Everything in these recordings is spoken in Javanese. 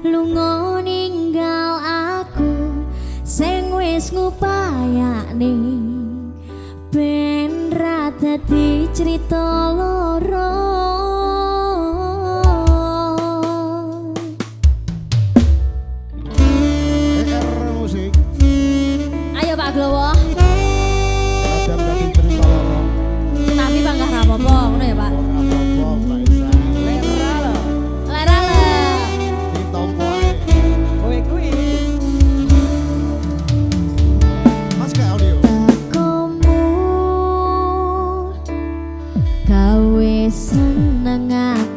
lunga ninggal aku sing wis ngupayani ben ra dadi crita loro. Ayo Pak Glowo. Tapi Pak gak apa-apa ngono ya Pak?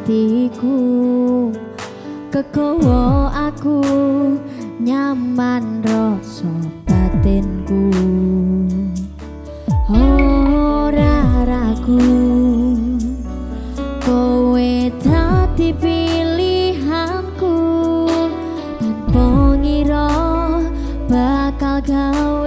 hatiku. Kekowo aku nyaman rasa batinku. Oh raraku kowe dadi pilihanku. Tanpa ngira bakal gawe